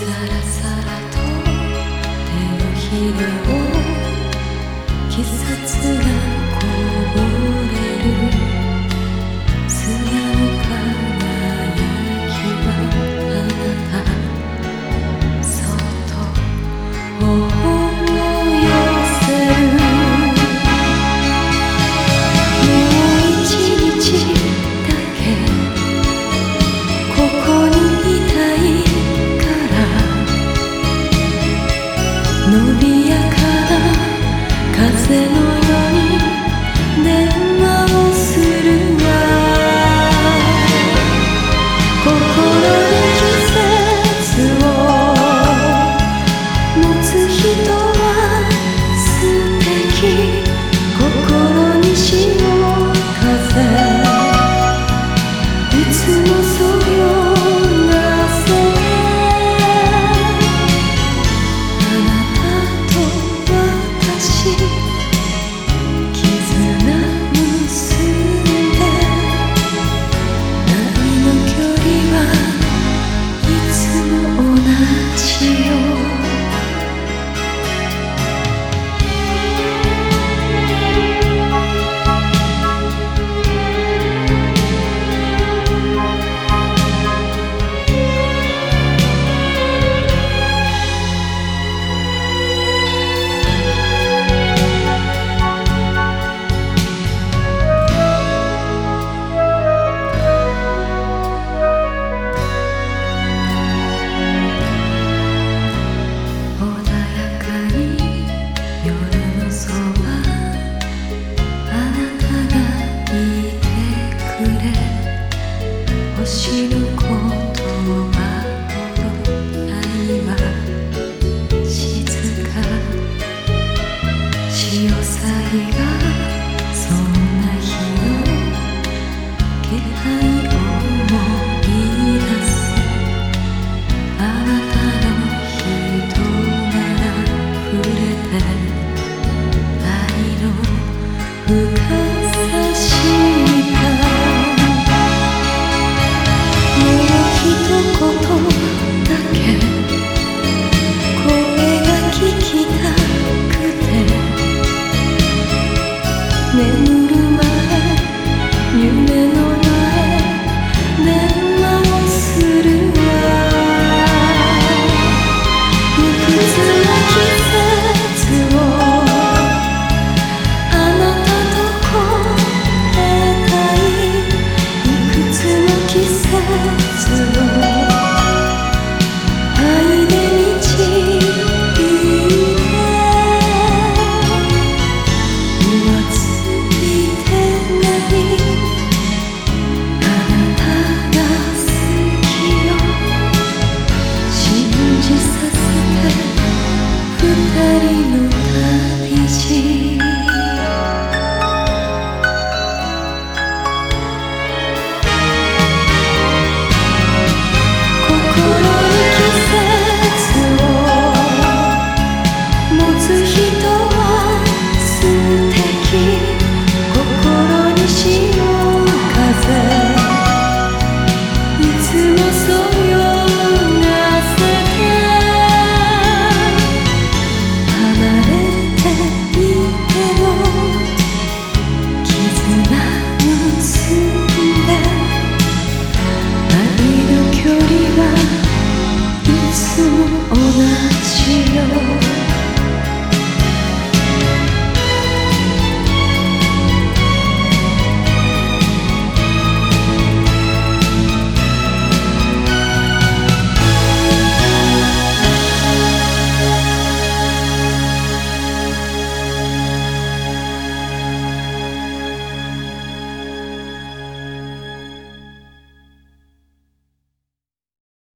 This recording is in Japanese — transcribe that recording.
さらひらを季節が凍る心にしの風。溢れ。星の言葉愛は静か。潮騒が Oh.